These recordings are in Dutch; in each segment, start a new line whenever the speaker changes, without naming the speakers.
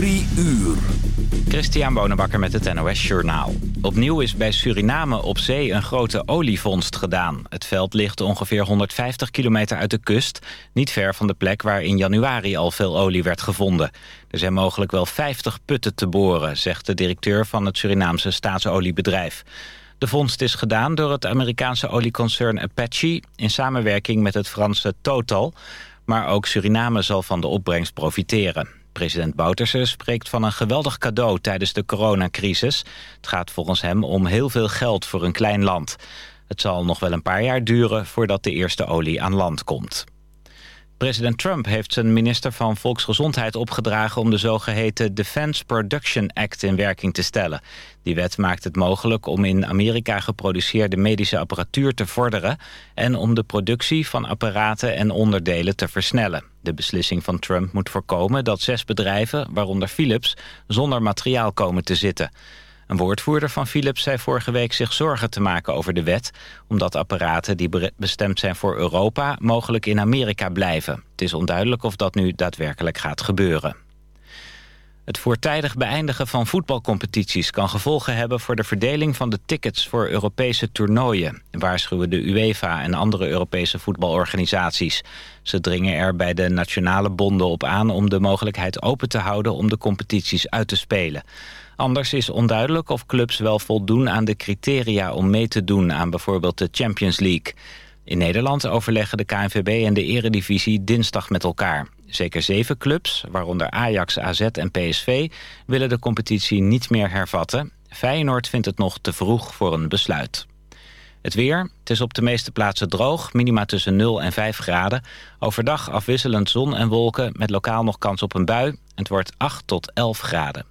Drie uur.
Christian Bonenbakker met het NOS Journaal. Opnieuw is bij Suriname op zee een grote olievondst gedaan. Het veld ligt ongeveer 150 kilometer uit de kust... niet ver van de plek waar in januari al veel olie werd gevonden. Er zijn mogelijk wel 50 putten te boren... zegt de directeur van het Surinaamse staatsoliebedrijf. De vondst is gedaan door het Amerikaanse olieconcern Apache... in samenwerking met het Franse Total... maar ook Suriname zal van de opbrengst profiteren. President Bouterse spreekt van een geweldig cadeau tijdens de coronacrisis. Het gaat volgens hem om heel veel geld voor een klein land. Het zal nog wel een paar jaar duren voordat de eerste olie aan land komt. President Trump heeft zijn minister van Volksgezondheid opgedragen... om de zogeheten Defense Production Act in werking te stellen. Die wet maakt het mogelijk om in Amerika geproduceerde medische apparatuur te vorderen... en om de productie van apparaten en onderdelen te versnellen. De beslissing van Trump moet voorkomen dat zes bedrijven, waaronder Philips... zonder materiaal komen te zitten... Een woordvoerder van Philips zei vorige week zich zorgen te maken over de wet... omdat apparaten die bestemd zijn voor Europa mogelijk in Amerika blijven. Het is onduidelijk of dat nu daadwerkelijk gaat gebeuren. Het voortijdig beëindigen van voetbalcompetities kan gevolgen hebben voor de verdeling van de tickets voor Europese toernooien, waarschuwen de UEFA en andere Europese voetbalorganisaties. Ze dringen er bij de nationale bonden op aan om de mogelijkheid open te houden om de competities uit te spelen. Anders is onduidelijk of clubs wel voldoen aan de criteria om mee te doen aan bijvoorbeeld de Champions League. In Nederland overleggen de KNVB en de Eredivisie dinsdag met elkaar. Zeker zeven clubs, waaronder Ajax, AZ en PSV, willen de competitie niet meer hervatten. Feyenoord vindt het nog te vroeg voor een besluit. Het weer, het is op de meeste plaatsen droog, minima tussen 0 en 5 graden. Overdag afwisselend zon en wolken, met lokaal nog kans op een bui. Het wordt 8 tot 11 graden.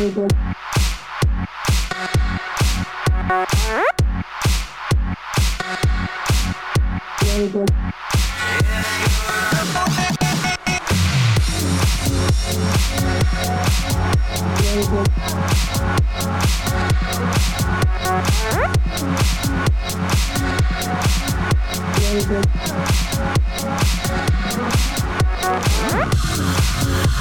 gitu gitu Yeah,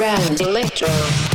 Grand Electro.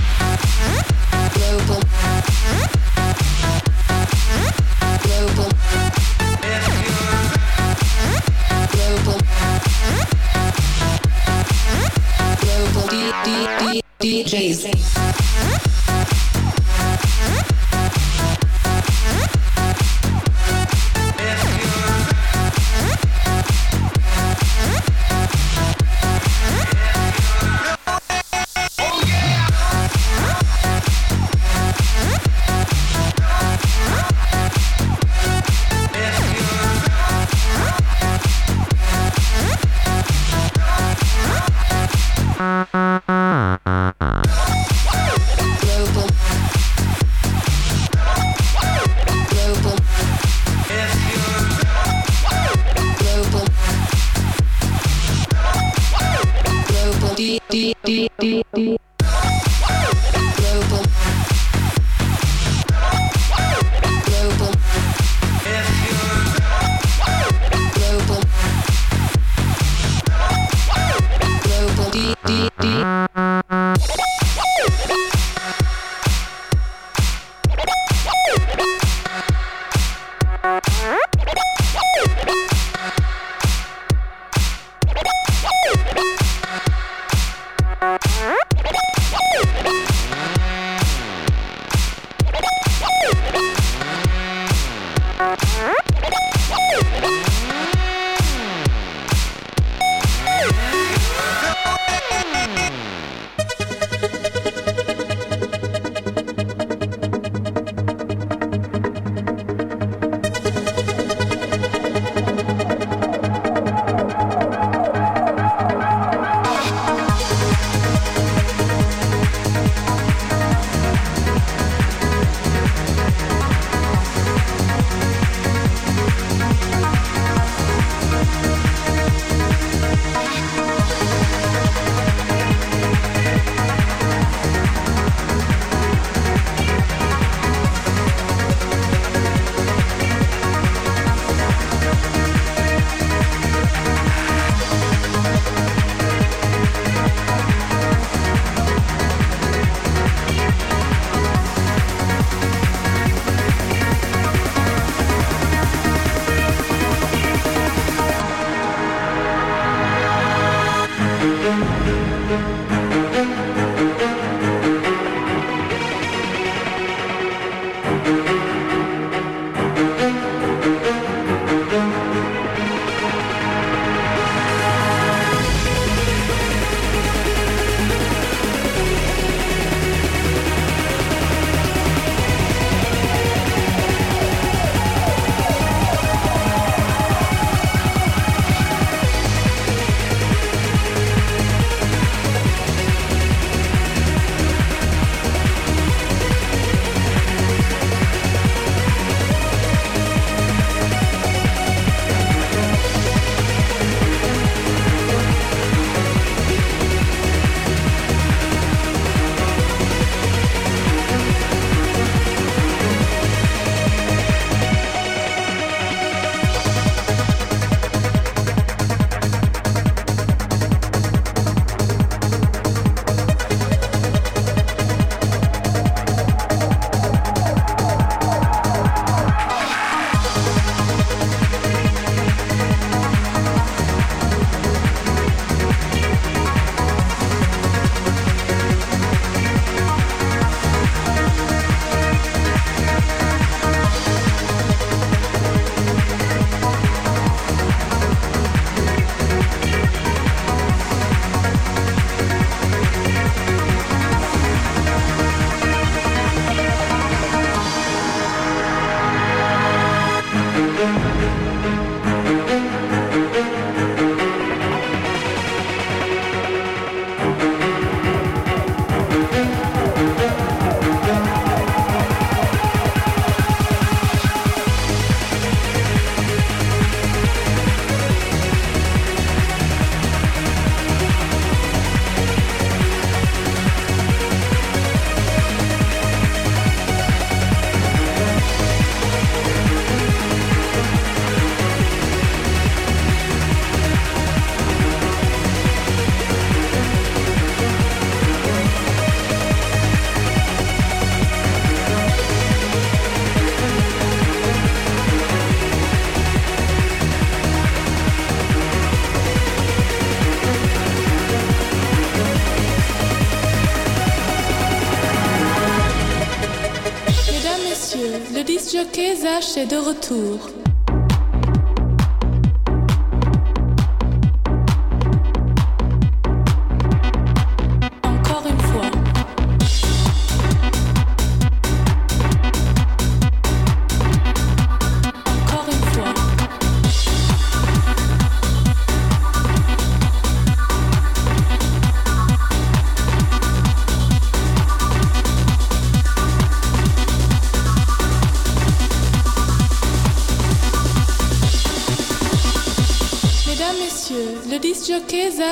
Flash de retour.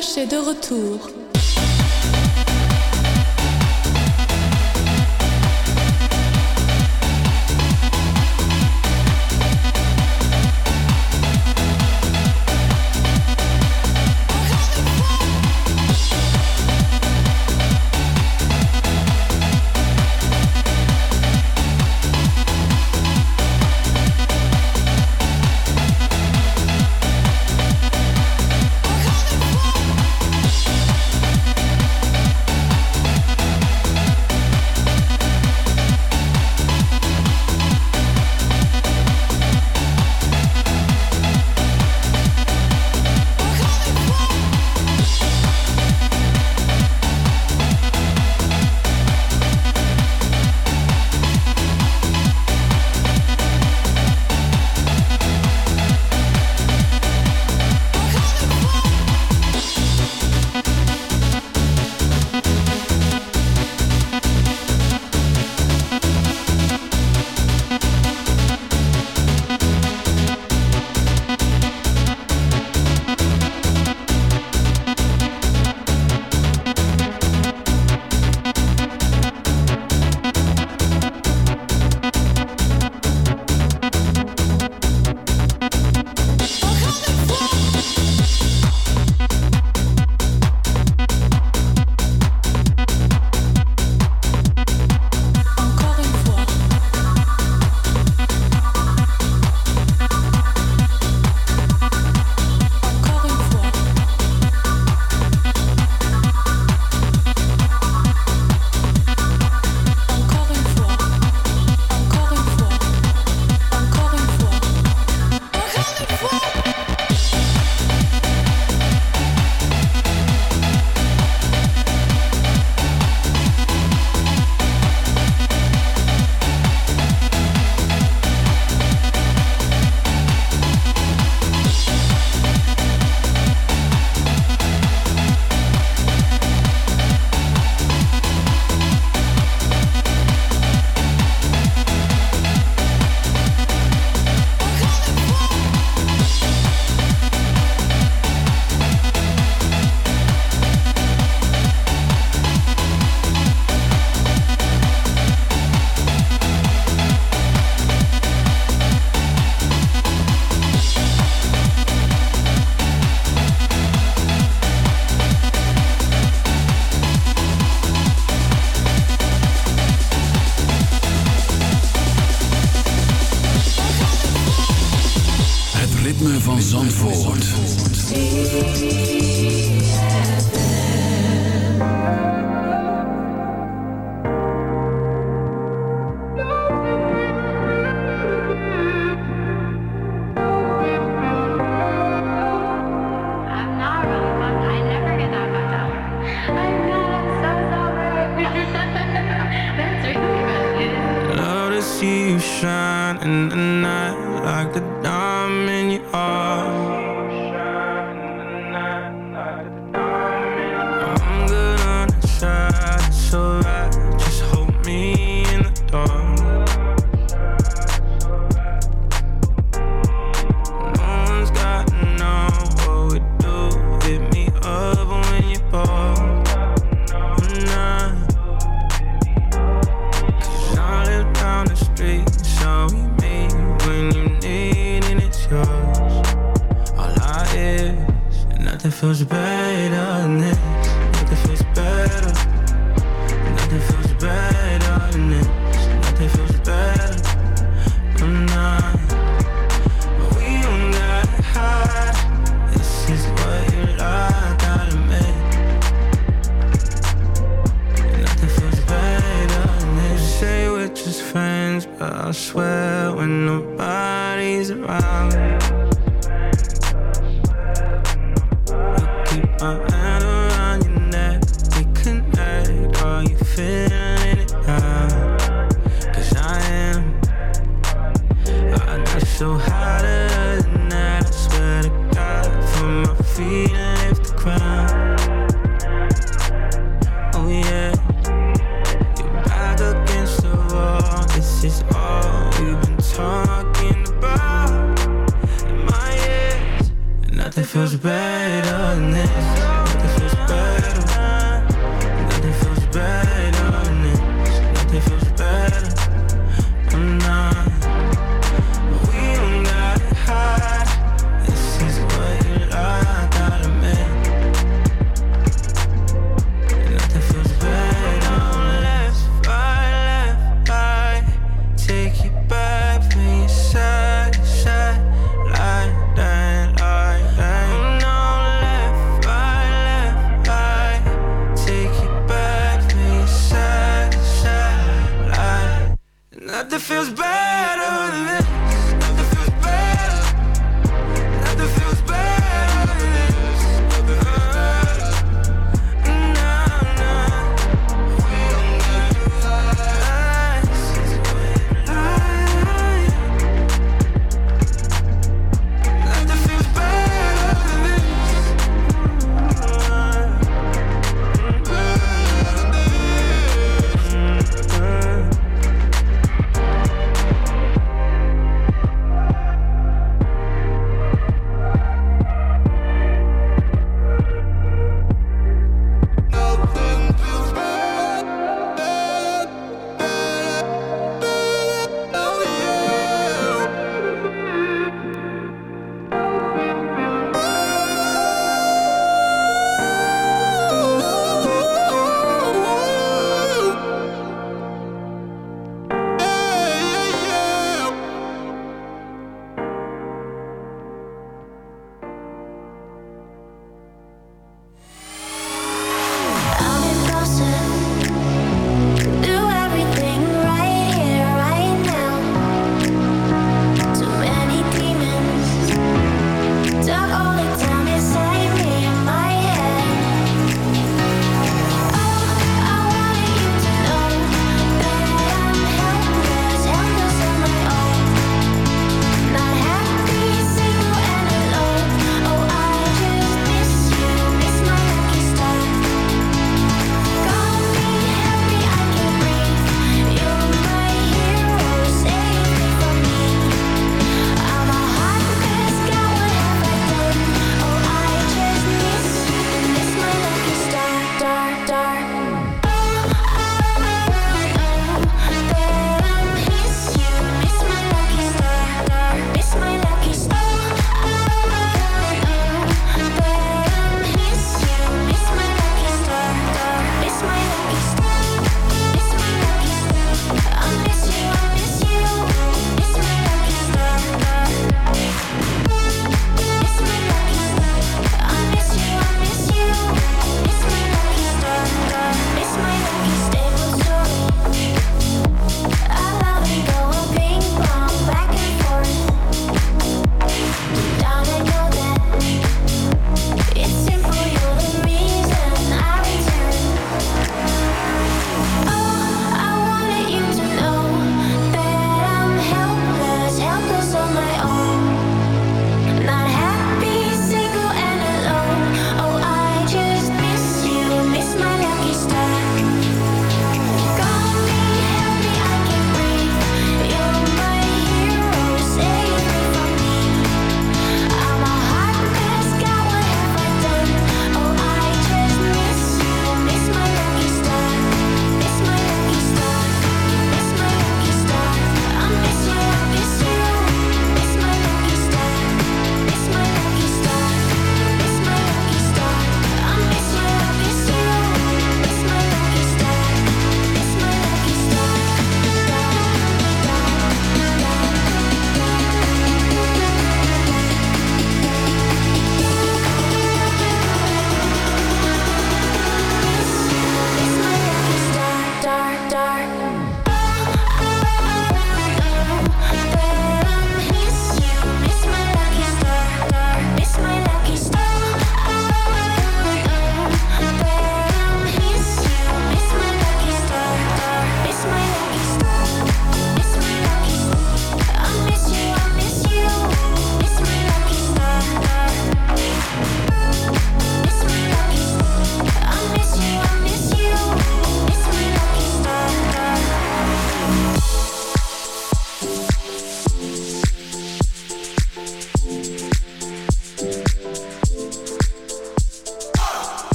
Flash est de retour.
see you shine in the night like the diamond you are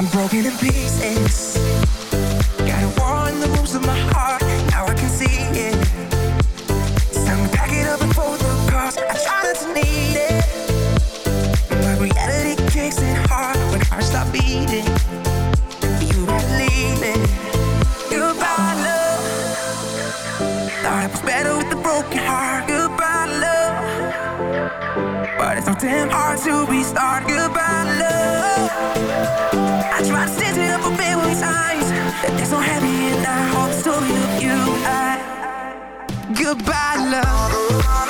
I'm
broken in pieces. Got a war in the of my heart. Now I can see it. It's time to pack it up and fold the. I not to need it. But reality kicks hard when hearts stop beating. It's so damn hard to restart. Goodbye, love. I tried to stitch it up a billion times. There's no happy in I hold the story of you and I. Goodbye, love.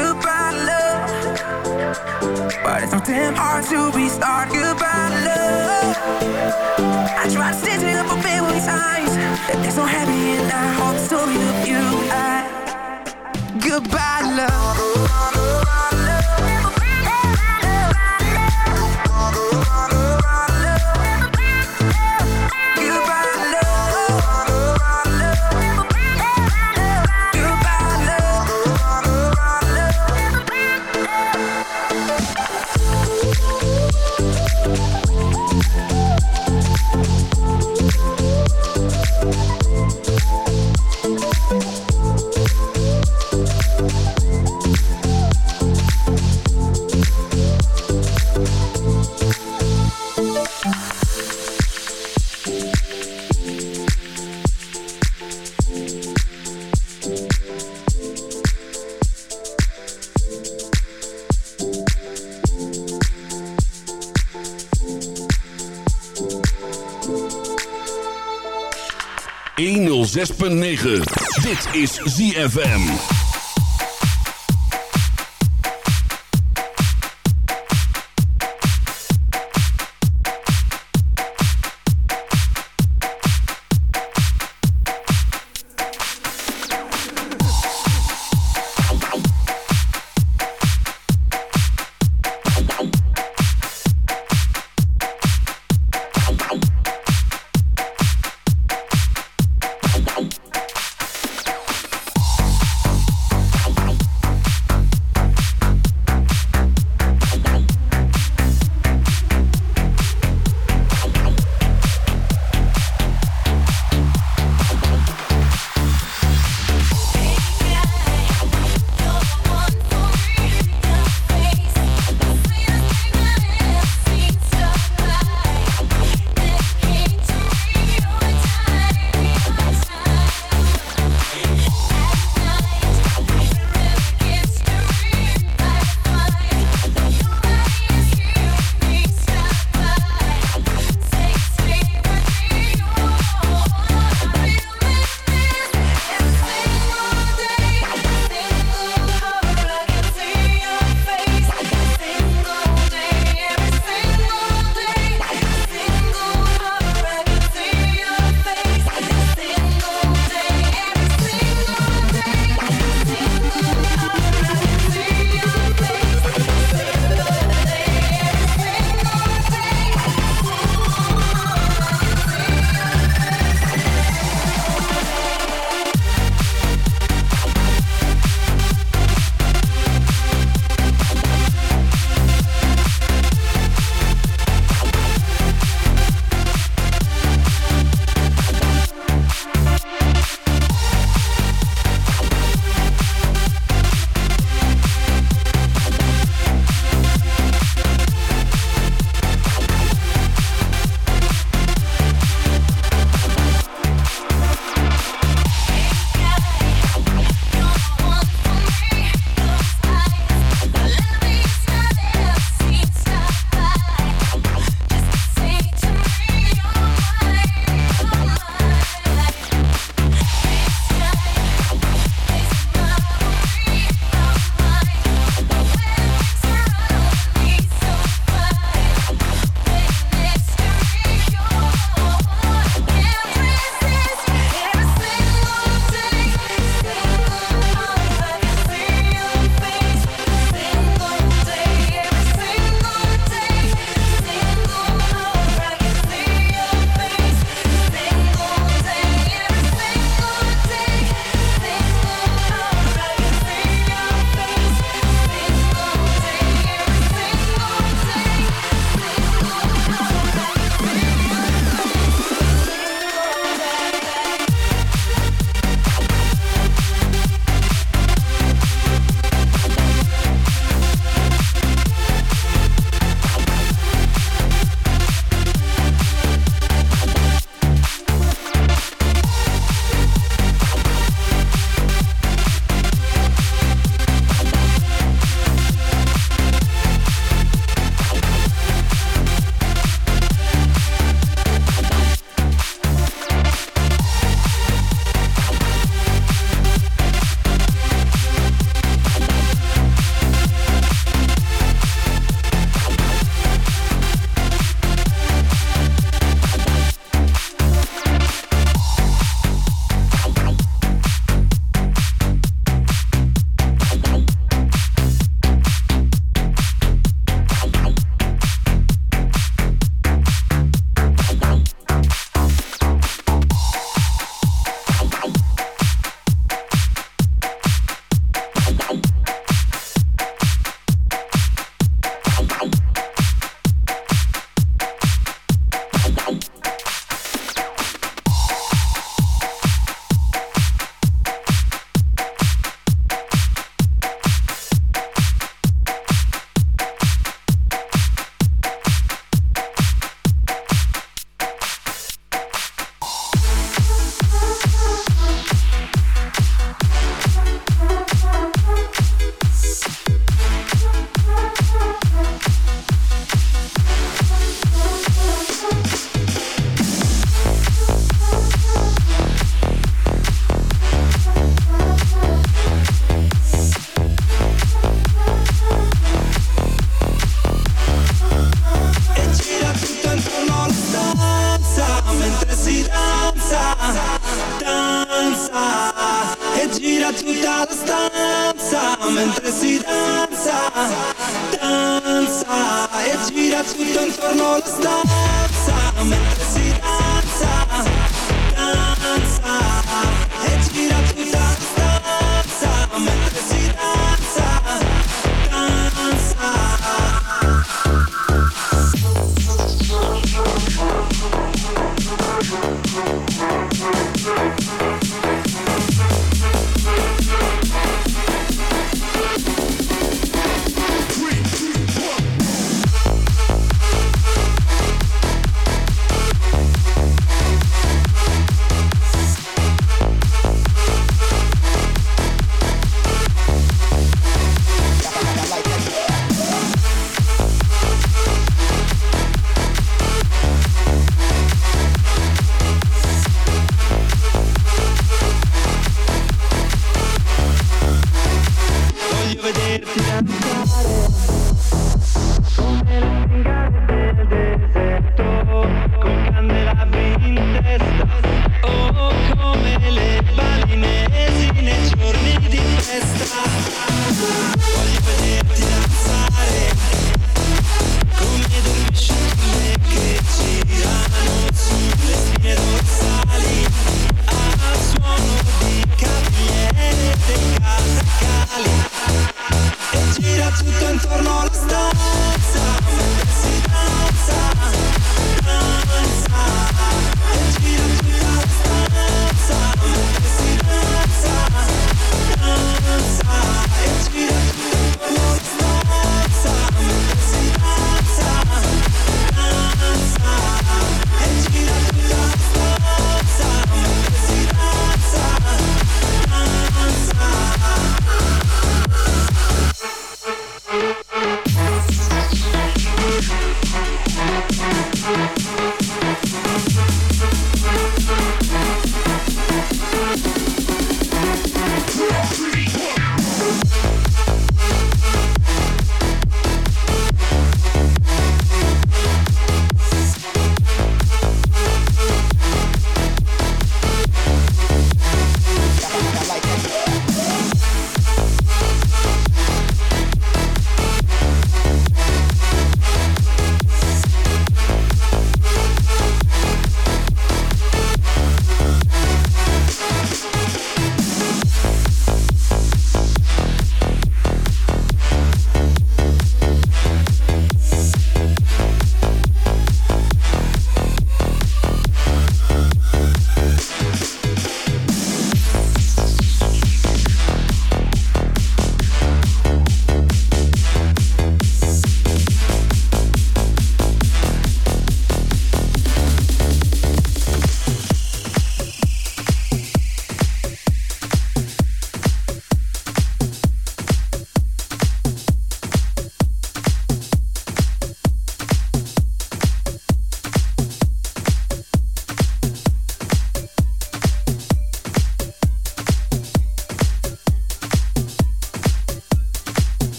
Damn hard to restart. Goodbye, love. I tried to stitch it up a billion times. There's no happy in I the story of you. I goodbye, love.
Dit is ZFM.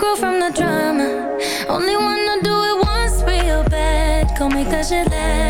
grow from the drama. Only wanna do it once real bad. Go make that shit last.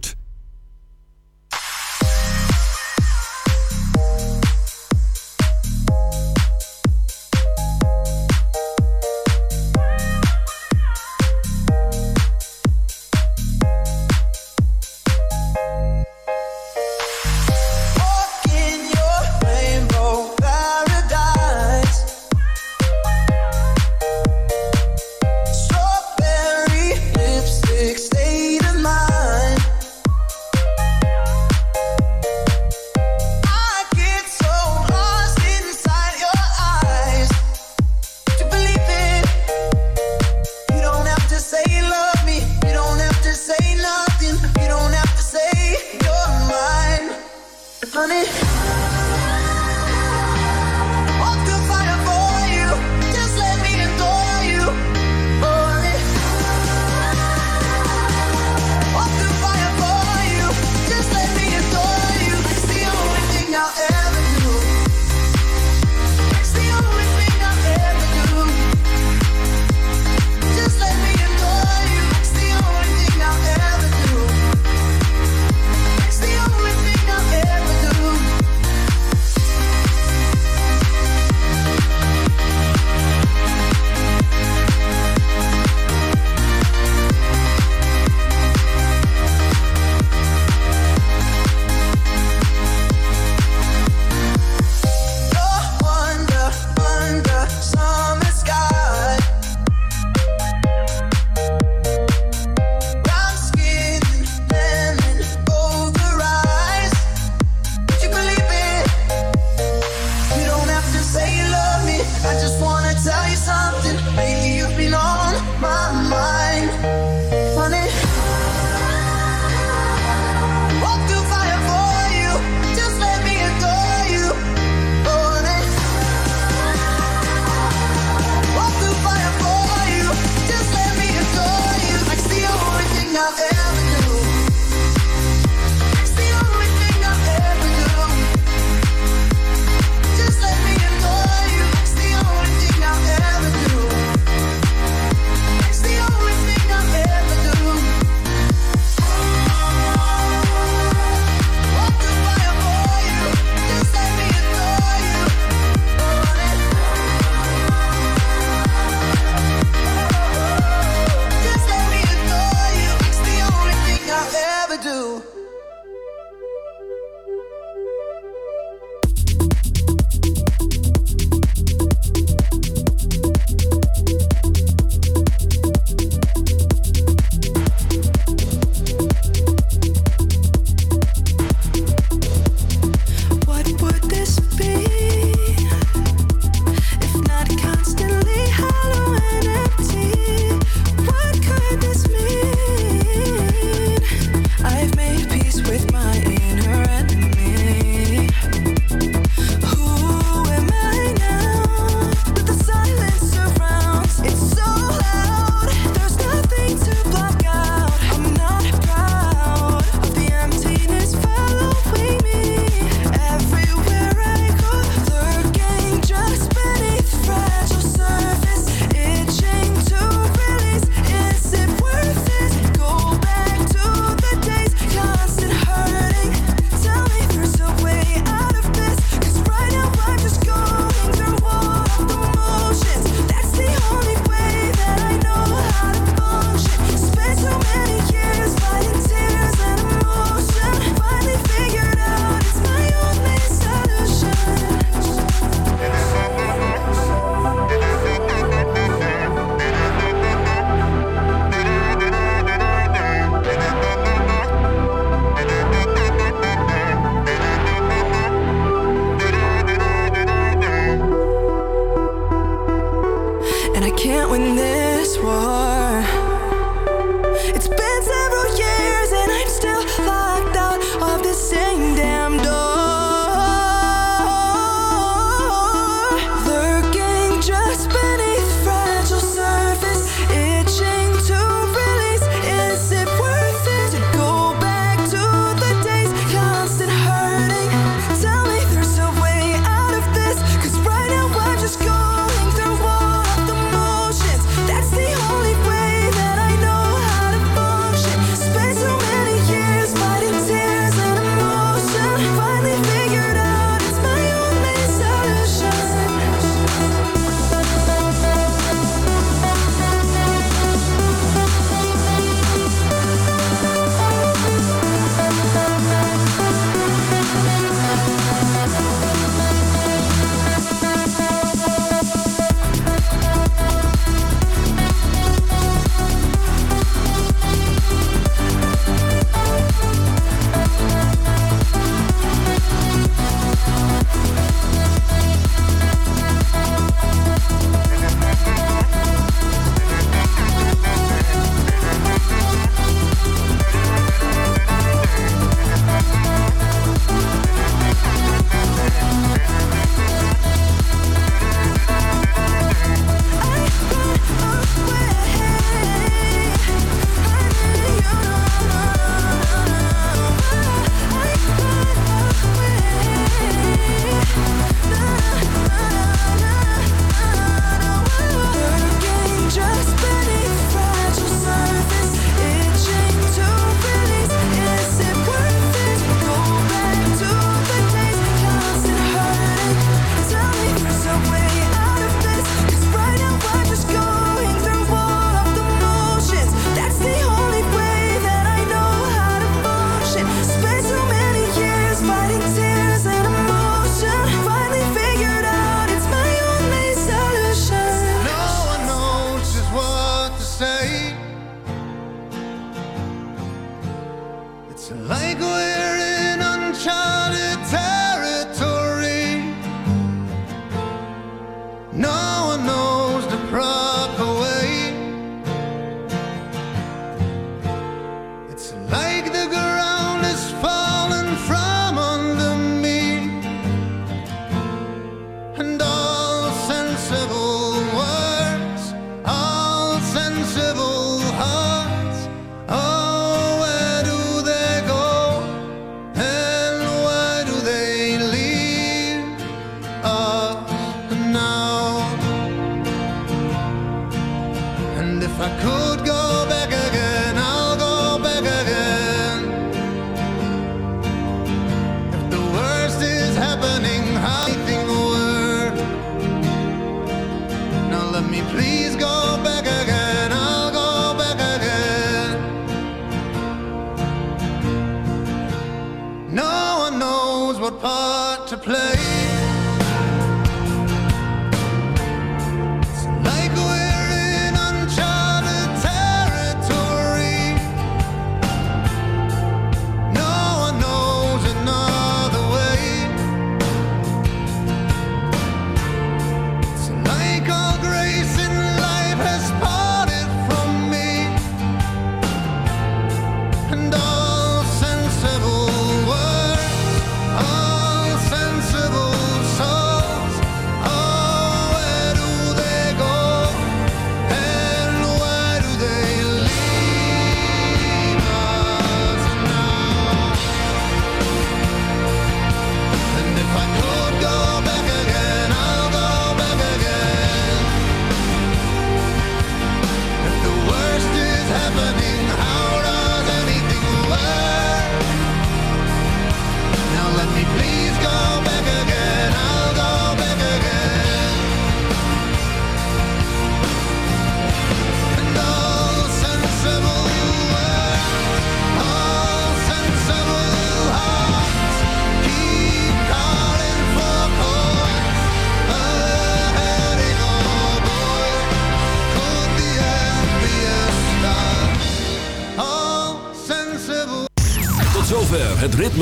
Part to play.